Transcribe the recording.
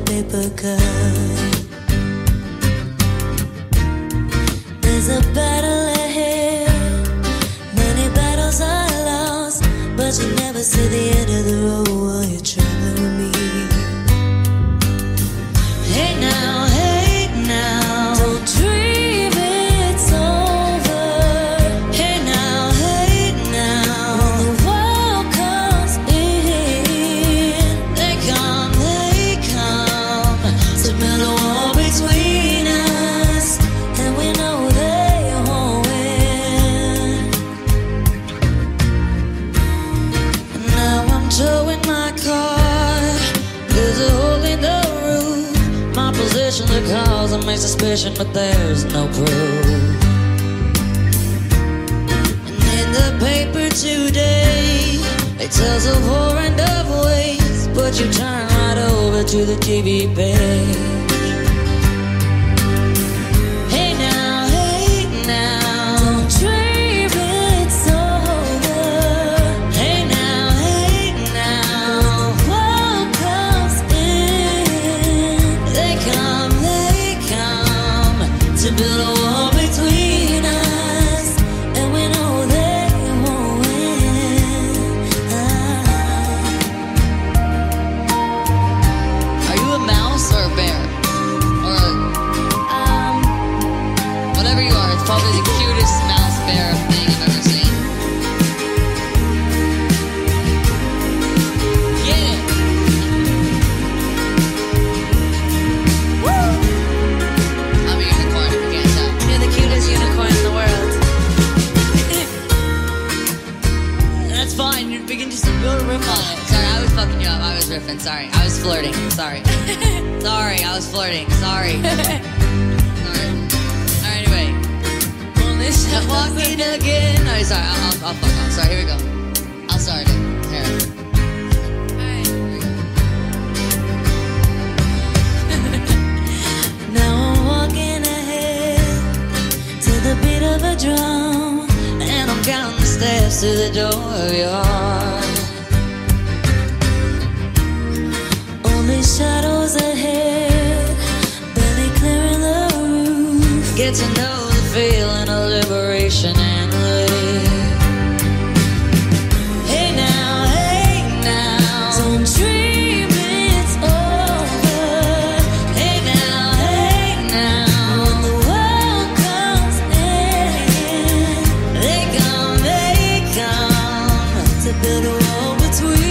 paper cut. There's a battle ahead, many battles are lost, but you never see the end of my suspicion, but there's no proof. And in the paper today, it tells of and of waste. But you turn right over to the TV page. Sorry, I was fucking you up. I was riffing. Sorry, I was flirting. Sorry. Sorry, I was flirting. Sorry. I'm again. No, sorry. I'll, I'll, I'll fuck off. Sorry, here we go. I'll start it. Here. we go. Now I'm walking ahead to the beat of a drum, and I'm counting the steps to the door of your heart. Only shadows ahead, barely clearing the roof. Get to know the feeling of there's a wall between.